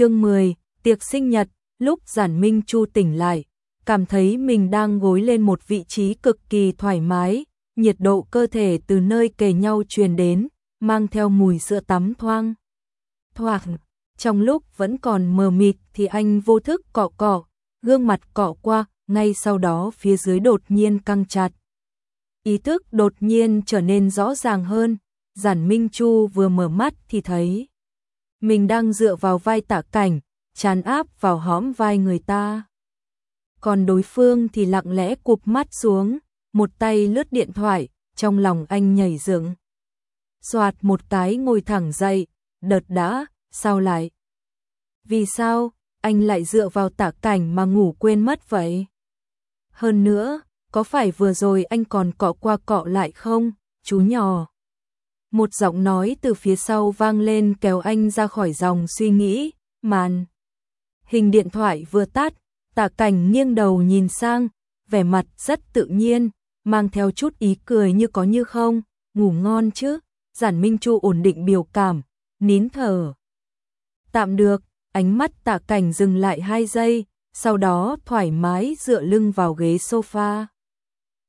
Chương 10, tiệc sinh nhật, lúc Giản Minh Chu tỉnh lại, cảm thấy mình đang gối lên một vị trí cực kỳ thoải mái, nhiệt độ cơ thể từ nơi kề nhau truyền đến, mang theo mùi sữa tắm thoang. Thoảng, trong lúc vẫn còn mờ mịt thì anh vô thức cọ cọ, gương mặt cọ qua, ngay sau đó phía dưới đột nhiên căng chặt. Ý thức đột nhiên trở nên rõ ràng hơn, Giản Minh Chu vừa mở mắt thì thấy mình đang dựa vào vai tạ cảnh, chán áp vào hõm vai người ta. Còn đối phương thì lặng lẽ cụp mắt xuống, một tay lướt điện thoại, trong lòng anh nhảy dựng. Soạt một cái ngồi thẳng dậy, đợt đã, sao lại? Vì sao, anh lại dựa vào tạ cảnh mà ngủ quên mất vậy? Hơn nữa, có phải vừa rồi anh còn cọ qua cọ lại không, chú nhỏ? Một giọng nói từ phía sau vang lên kéo anh ra khỏi dòng suy nghĩ, màn. Hình điện thoại vừa tắt, tạ cảnh nghiêng đầu nhìn sang, vẻ mặt rất tự nhiên, mang theo chút ý cười như có như không, ngủ ngon chứ, giản minh chu ổn định biểu cảm, nín thở. Tạm được, ánh mắt tạ cảnh dừng lại hai giây, sau đó thoải mái dựa lưng vào ghế sofa.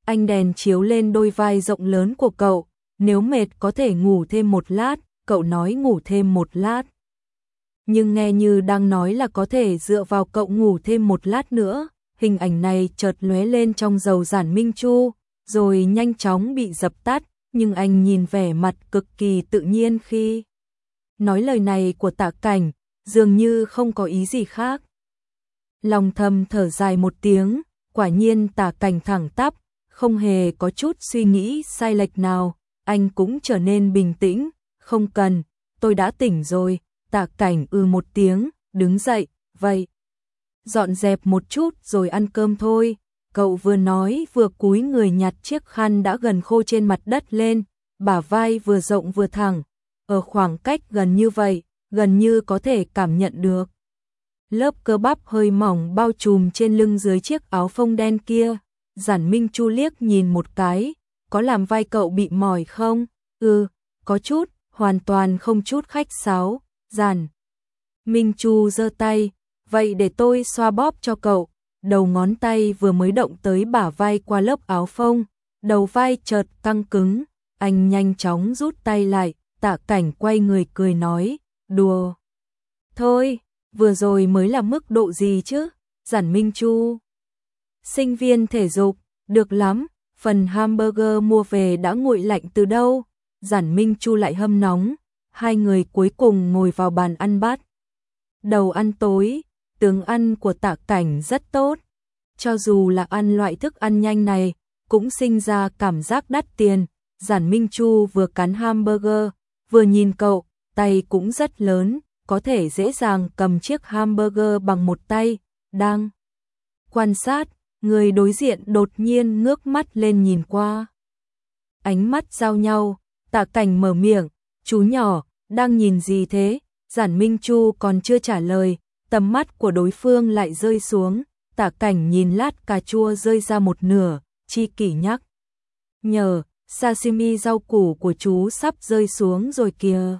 Anh đèn chiếu lên đôi vai rộng lớn của cậu, nếu mệt có thể ngủ thêm một lát, cậu nói ngủ thêm một lát. Nhưng nghe như đang nói là có thể dựa vào cậu ngủ thêm một lát nữa, hình ảnh này chợt lóe lên trong dầu giản minh chu, rồi nhanh chóng bị dập tắt, nhưng anh nhìn vẻ mặt cực kỳ tự nhiên khi nói lời này của tạ cảnh, dường như không có ý gì khác. Lòng thầm thở dài một tiếng, quả nhiên tạ cảnh thẳng tắp, không hề có chút suy nghĩ sai lệch nào, anh cũng trở nên bình tĩnh, không cần, tôi đã tỉnh rồi, tạ cảnh ư ừ một tiếng, đứng dậy, vậy. Dọn dẹp một chút rồi ăn cơm thôi, cậu vừa nói vừa cúi người nhặt chiếc khăn đã gần khô trên mặt đất lên, bả vai vừa rộng vừa thẳng, ở khoảng cách gần như vậy, gần như có thể cảm nhận được. Lớp cơ bắp hơi mỏng bao trùm trên lưng dưới chiếc áo phông đen kia, giản minh chu liếc nhìn một cái, có làm vai cậu bị mỏi không? Ừ, có chút, hoàn toàn không chút khách sáo, giản. Minh Chu giơ tay, vậy để tôi xoa bóp cho cậu. Đầu ngón tay vừa mới động tới bả vai qua lớp áo phông, đầu vai chợt căng cứng, anh nhanh chóng rút tay lại, tạ cảnh quay người cười nói, đùa. Thôi, vừa rồi mới là mức độ gì chứ, giản Minh Chu. Sinh viên thể dục, được lắm, phần hamburger mua về đã nguội lạnh từ đâu, giản Minh Chu lại hâm nóng, hai người cuối cùng ngồi vào bàn ăn bát. Đầu ăn tối, tướng ăn của tạ cảnh rất tốt, cho dù là ăn loại thức ăn nhanh này, cũng sinh ra cảm giác đắt tiền, giản Minh Chu vừa cắn hamburger, vừa nhìn cậu, tay cũng rất lớn, có thể dễ dàng cầm chiếc hamburger bằng một tay, đang quan sát, người đối diện đột nhiên ngước mắt lên nhìn qua. Ánh mắt giao nhau, tạ cảnh mở miệng, chú nhỏ, đang nhìn gì thế? Giản Minh Chu còn chưa trả lời, tầm mắt của đối phương lại rơi xuống, tạ cảnh nhìn lát cà chua rơi ra một nửa, chi kỷ nhắc. Nhờ, sashimi rau củ của chú sắp rơi xuống rồi kìa.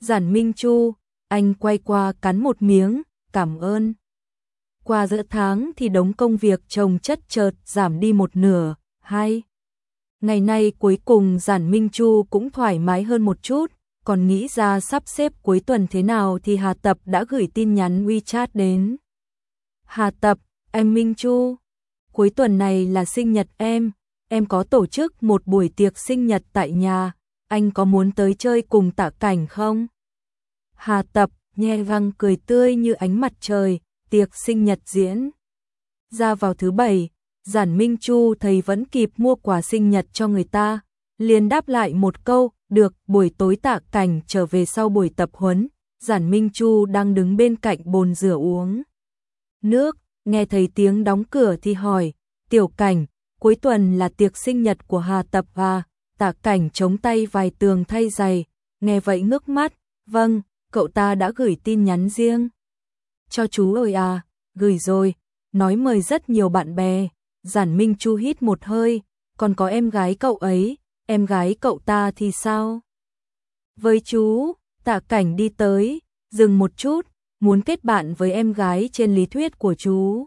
Giản Minh Chu, anh quay qua cắn một miếng, cảm ơn. Qua giữa tháng thì đống công việc trồng chất chợt giảm đi một nửa, hai. Ngày nay cuối cùng Giản Minh Chu cũng thoải mái hơn một chút, còn nghĩ ra sắp xếp cuối tuần thế nào thì Hà Tập đã gửi tin nhắn WeChat đến. Hà Tập, em Minh Chu, cuối tuần này là sinh nhật em, em có tổ chức một buổi tiệc sinh nhật tại nhà, anh có muốn tới chơi cùng tạ cảnh không? Hà Tập, nhe răng cười tươi như ánh mặt trời, tiệc sinh nhật diễn. Ra vào thứ bảy, Giản Minh Chu thầy vẫn kịp mua quà sinh nhật cho người ta, liền đáp lại một câu, được, buổi tối tạ cảnh trở về sau buổi tập huấn, Giản Minh Chu đang đứng bên cạnh bồn rửa uống. Nước, nghe thấy tiếng đóng cửa thì hỏi, tiểu cảnh, cuối tuần là tiệc sinh nhật của Hà Tập và tạ cảnh chống tay vài tường thay giày, nghe vậy ngước mắt, vâng, cậu ta đã gửi tin nhắn riêng. Cho chú ơi à, gửi rồi, nói mời rất nhiều bạn bè, giản minh chu hít một hơi, còn có em gái cậu ấy, em gái cậu ta thì sao? Với chú, tạ cảnh đi tới, dừng một chút, muốn kết bạn với em gái trên lý thuyết của chú.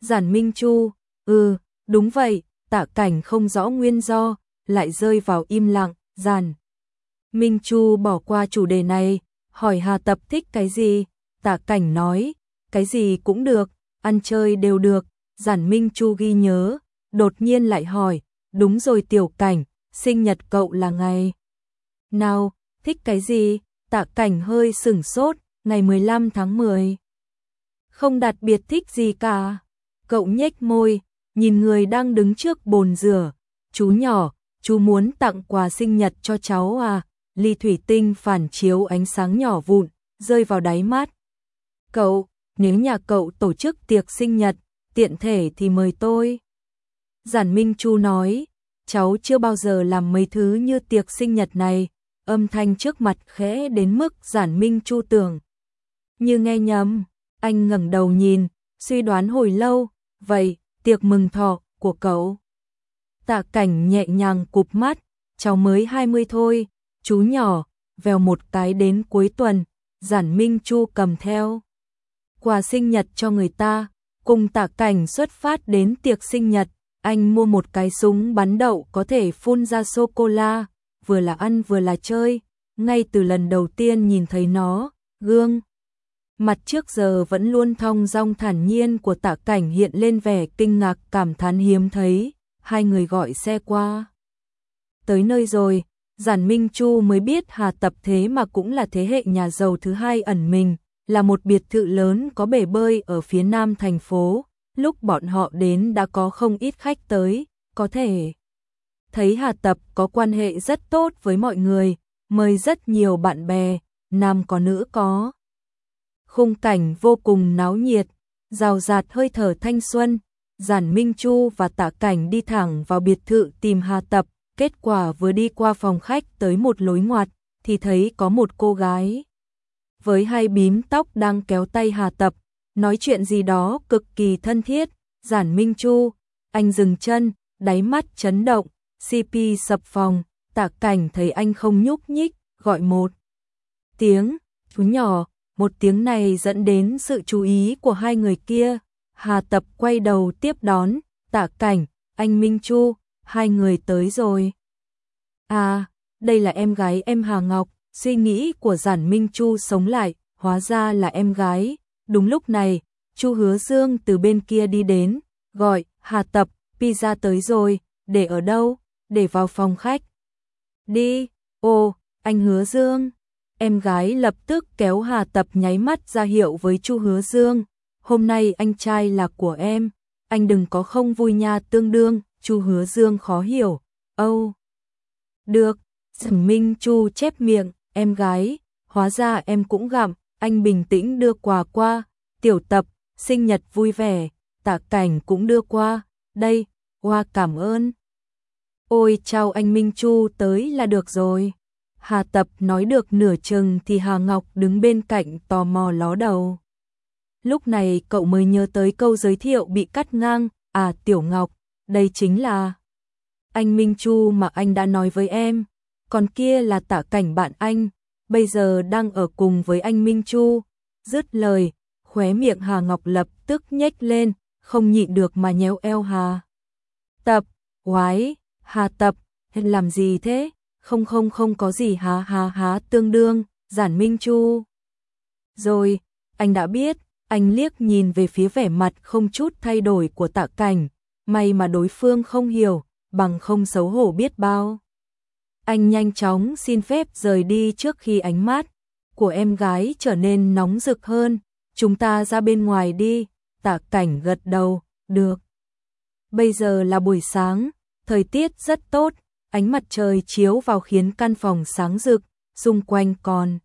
Giản Minh Chu, ừ, đúng vậy, tạ cảnh không rõ nguyên do, lại rơi vào im lặng, giản. Minh Chu bỏ qua chủ đề này, hỏi Hà Tập thích cái gì, tạ cảnh nói, cái gì cũng được, ăn chơi đều được, giản Minh Chu ghi nhớ, đột nhiên lại hỏi, đúng rồi tiểu cảnh, sinh nhật cậu là ngày. Nào, thích cái gì? Tạ cảnh hơi sửng sốt, ngày 15 tháng 10. Không đặc biệt thích gì cả. Cậu nhếch môi, nhìn người đang đứng trước bồn rửa. Chú nhỏ, chú muốn tặng quà sinh nhật cho cháu à? Ly thủy tinh phản chiếu ánh sáng nhỏ vụn, rơi vào đáy mắt. Cậu, nếu nhà cậu tổ chức tiệc sinh nhật, tiện thể thì mời tôi. Giản Minh Chu nói, cháu chưa bao giờ làm mấy thứ như tiệc sinh nhật này, âm thanh trước mặt khẽ đến mức Giản Minh Chu tưởng. Như nghe nhầm, anh ngẩng đầu nhìn, suy đoán hồi lâu, vậy, tiệc mừng thọ của cậu. Tạ cảnh nhẹ nhàng cụp mắt, cháu mới 20 thôi, chú nhỏ, vèo một cái đến cuối tuần, Giản Minh Chu cầm theo. Quà sinh nhật cho người ta, cùng tạ cảnh xuất phát đến tiệc sinh nhật, anh mua một cái súng bắn đậu có thể phun ra sô-cô-la, vừa là ăn vừa là chơi, ngay từ lần đầu tiên nhìn thấy nó, gương. Mặt trước giờ vẫn luôn thong dong thản nhiên của tạ cảnh hiện lên vẻ kinh ngạc cảm thán hiếm thấy, hai người gọi xe qua. Tới nơi rồi, Giản Minh Chu mới biết Hà Tập thế mà cũng là thế hệ nhà giàu thứ hai ẩn mình, là một biệt thự lớn có bể bơi ở phía nam thành phố, lúc bọn họ đến đã có không ít khách tới, có thể thấy Hà Tập có quan hệ rất tốt với mọi người, mời rất nhiều bạn bè, nam có nữ có. Khung cảnh vô cùng náo nhiệt, rào rạt hơi thở thanh xuân, Giản Minh Chu và Tạ Cảnh đi thẳng vào biệt thự tìm Hà Tập, kết quả vừa đi qua phòng khách tới một lối ngoặt, thì thấy có một cô gái với hai bím tóc đang kéo tay Hà Tập, nói chuyện gì đó cực kỳ thân thiết, Giản Minh Chu, anh dừng chân, đáy mắt chấn động, CP sập phòng, tạ cảnh thấy anh không nhúc nhích, gọi một tiếng, chú nhỏ, một tiếng này dẫn đến sự chú ý của hai người kia, Hà Tập quay đầu tiếp đón, tạ cảnh, anh Minh Chu, hai người tới rồi. À, đây là em gái em Hà Ngọc, suy nghĩ của giản Minh Chu sống lại, hóa ra là em gái. Đúng lúc này, Chu Hứa Dương từ bên kia đi đến, gọi, Hà Tập, pizza tới rồi, để ở đâu? Để vào phòng khách. Đi, ô, anh Hứa Dương. Em gái lập tức kéo Hà Tập nháy mắt ra hiệu với Chu Hứa Dương. Hôm nay anh trai là của em, anh đừng có không vui nha tương đương, Chu Hứa Dương khó hiểu. Âu. Được, Sầm Minh Chu chép miệng, em gái, hóa ra em cũng gặm, anh bình tĩnh đưa quà qua, tiểu tập, sinh nhật vui vẻ, tạ cảnh cũng đưa qua, đây, hoa cảm ơn. Ôi chào anh Minh Chu tới là được rồi. Hà Tập nói được nửa chừng thì Hà Ngọc đứng bên cạnh tò mò ló đầu. Lúc này cậu mới nhớ tới câu giới thiệu bị cắt ngang, à Tiểu Ngọc, đây chính là anh Minh Chu mà anh đã nói với em, còn kia là tả cảnh bạn anh, bây giờ đang ở cùng với anh Minh Chu. Dứt lời, khóe miệng Hà Ngọc lập tức nhếch lên, không nhịn được mà nhéo eo Hà. Tập, quái, Hà Tập, làm gì thế? Không không không có gì há há há tương đương, giản Minh Chu. Rồi, anh đã biết, anh liếc nhìn về phía vẻ mặt không chút thay đổi của tạ cảnh, may mà đối phương không hiểu, bằng không xấu hổ biết bao. Anh nhanh chóng xin phép rời đi trước khi ánh mắt của em gái trở nên nóng rực hơn, chúng ta ra bên ngoài đi, tạ cảnh gật đầu, được. Bây giờ là buổi sáng, thời tiết rất tốt, ánh mặt trời chiếu vào khiến căn phòng sáng rực, xung quanh còn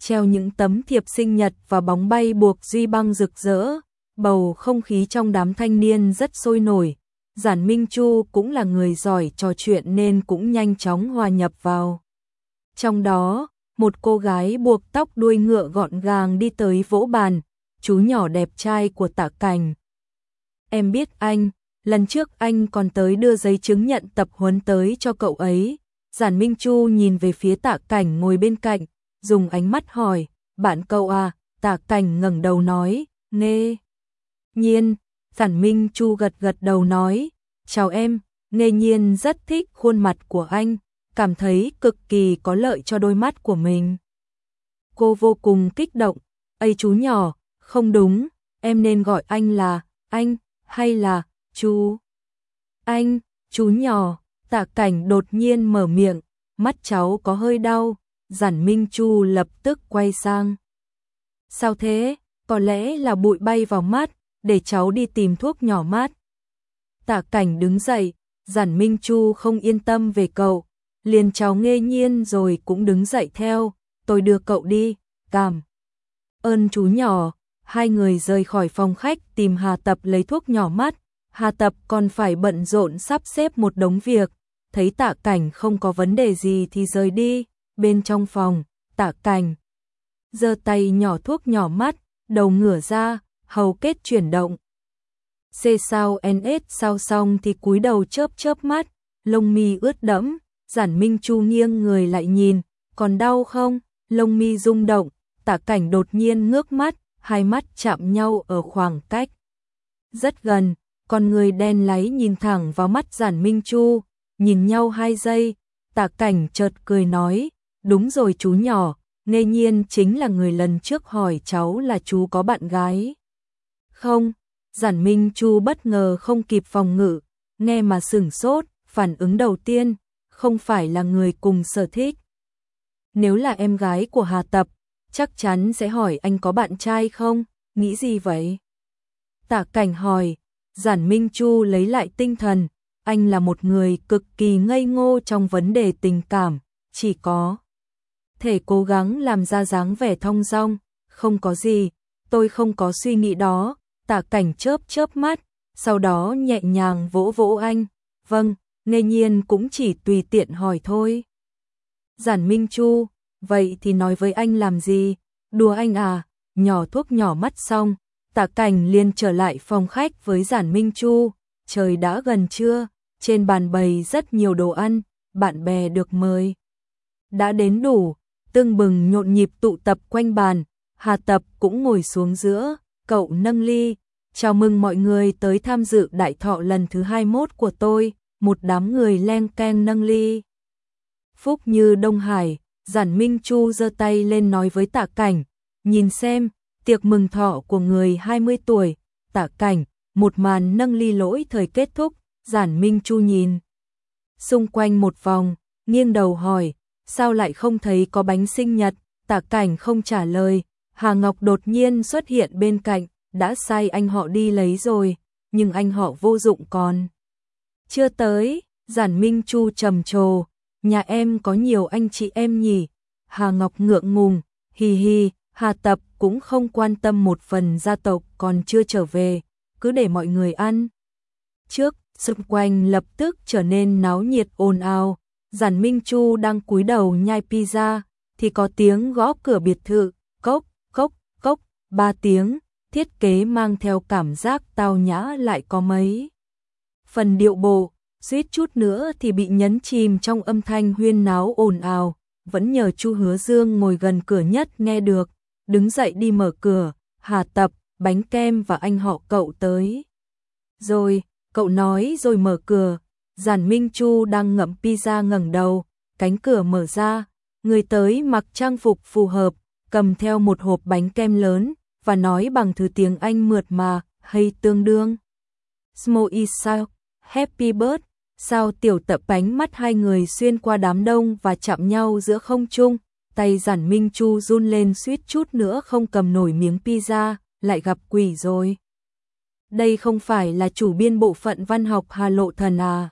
treo những tấm thiệp sinh nhật và bóng bay buộc duy băng rực rỡ, bầu không khí trong đám thanh niên rất sôi nổi. Giản Minh Chu cũng là người giỏi trò chuyện nên cũng nhanh chóng hòa nhập vào. Trong đó, một cô gái buộc tóc đuôi ngựa gọn gàng đi tới vỗ bàn, chú nhỏ đẹp trai của tạ cảnh. Em biết anh, lần trước anh còn tới đưa giấy chứng nhận tập huấn tới cho cậu ấy. Giản Minh Chu nhìn về phía tạ cảnh ngồi bên cạnh, dùng ánh mắt hỏi, bạn cậu à, Tạ cảnh ngẩng đầu nói, nghe. Nhiên, giản Minh Chu gật gật đầu nói, chào em, nghe nhiên rất thích khuôn mặt của anh, cảm thấy cực kỳ có lợi cho đôi mắt của mình. Cô vô cùng kích động, ấy chú nhỏ, không đúng, em nên gọi anh là, anh, hay là, chú. Anh, chú nhỏ, tạ cảnh đột nhiên mở miệng, mắt cháu có hơi đau, giản Minh Chu lập tức quay sang. Sao thế, có lẽ là bụi bay vào mắt, để cháu đi tìm thuốc nhỏ mát. Tạ cảnh đứng dậy, giản Minh Chu không yên tâm về cậu, liền cháu nghe nhiên rồi cũng đứng dậy theo, tôi đưa cậu đi, cảm. Ơn chú nhỏ, hai người rời khỏi phòng khách tìm Hà Tập lấy thuốc nhỏ mắt, Hà Tập còn phải bận rộn sắp xếp một đống việc, thấy tạ cảnh không có vấn đề gì thì rời đi, bên trong phòng, tạ cảnh. giơ tay nhỏ thuốc nhỏ mắt, đầu ngửa ra, hầu kết chuyển động. C sao NS sao xong thì cúi đầu chớp chớp mắt, lông mi ướt đẫm, giản minh chu nghiêng người lại nhìn, còn đau không? Lông mi rung động, tả cảnh đột nhiên ngước mắt, hai mắt chạm nhau ở khoảng cách. Rất gần, con người đen láy nhìn thẳng vào mắt giản minh chu, nhìn nhau hai giây, tả cảnh chợt cười nói, đúng rồi chú nhỏ, ngây nhiên chính là người lần trước hỏi cháu là chú có bạn gái. Không, giản minh chu bất ngờ không kịp phòng ngự, nghe mà sửng sốt, phản ứng đầu tiên, không phải là người cùng sở thích. Nếu là em gái của Hà Tập, chắc chắn sẽ hỏi anh có bạn trai không, nghĩ gì vậy? tạ cảnh hỏi, giản Minh Chu lấy lại tinh thần, anh là một người cực kỳ ngây ngô trong vấn đề tình cảm, chỉ có thể cố gắng làm ra dáng vẻ thông dong, không có gì, tôi không có suy nghĩ đó, tả cảnh chớp chớp mắt, sau đó nhẹ nhàng vỗ vỗ anh, vâng, ngây nhiên cũng chỉ tùy tiện hỏi thôi. Giản Minh Chu, vậy thì nói với anh làm gì? Đùa anh à, nhỏ thuốc nhỏ mắt xong, tả cảnh liền trở lại phòng khách với Giản Minh Chu, trời đã gần trưa, trên bàn bày rất nhiều đồ ăn, bạn bè được mời. Đã đến đủ, tương bừng nhộn nhịp tụ tập quanh bàn, Hà Tập cũng ngồi xuống giữa, cậu nâng ly, chào mừng mọi người tới tham dự đại thọ lần thứ 21 của tôi, một đám người len keng nâng ly. Phúc như Đông Hải, giản Minh Chu giơ tay lên nói với tạ cảnh, nhìn xem, tiệc mừng thọ của người 20 tuổi, tạ cảnh, một màn nâng ly lỗi thời kết thúc, giản Minh Chu nhìn. Xung quanh một vòng, nghiêng đầu hỏi, sao lại không thấy có bánh sinh nhật, tạ cảnh không trả lời, Hà Ngọc đột nhiên xuất hiện bên cạnh, đã sai anh họ đi lấy rồi, nhưng anh họ vô dụng còn. Chưa tới, giản Minh Chu trầm trồ, nhà em có nhiều anh chị em nhỉ? Hà Ngọc ngượng ngùng, hi hi, Hà Tập cũng không quan tâm một phần gia tộc còn chưa trở về, cứ để mọi người ăn. Trước, xung quanh lập tức trở nên náo nhiệt ồn ào, Giản Minh Chu đang cúi đầu nhai pizza, thì có tiếng gõ cửa biệt thự, ba tiếng, thiết kế mang theo cảm giác tao nhã lại có mấy. Phần điệu bộ, suýt chút nữa thì bị nhấn chìm trong âm thanh huyên náo ồn ào, vẫn nhờ Chu Hứa Dương ngồi gần cửa nhất nghe được, đứng dậy đi mở cửa, Hà Tập, bánh kem và anh họ cậu tới. Rồi, cậu nói rồi mở cửa, Giản Minh Chu đang ngậm pizza ngẩng đầu, cánh cửa mở ra, người tới mặc trang phục phù hợp, cầm theo một hộp bánh kem lớn và nói bằng thứ tiếng Anh mượt mà hay tương đương. Small sao? Happy bird. Sao tiểu tập bánh mắt hai người xuyên qua đám đông và chạm nhau giữa không trung, tay giản Minh Chu run lên suýt chút nữa không cầm nổi miếng pizza, lại gặp quỷ rồi. Đây không phải là chủ biên bộ phận văn học Hà Lộ Thần à.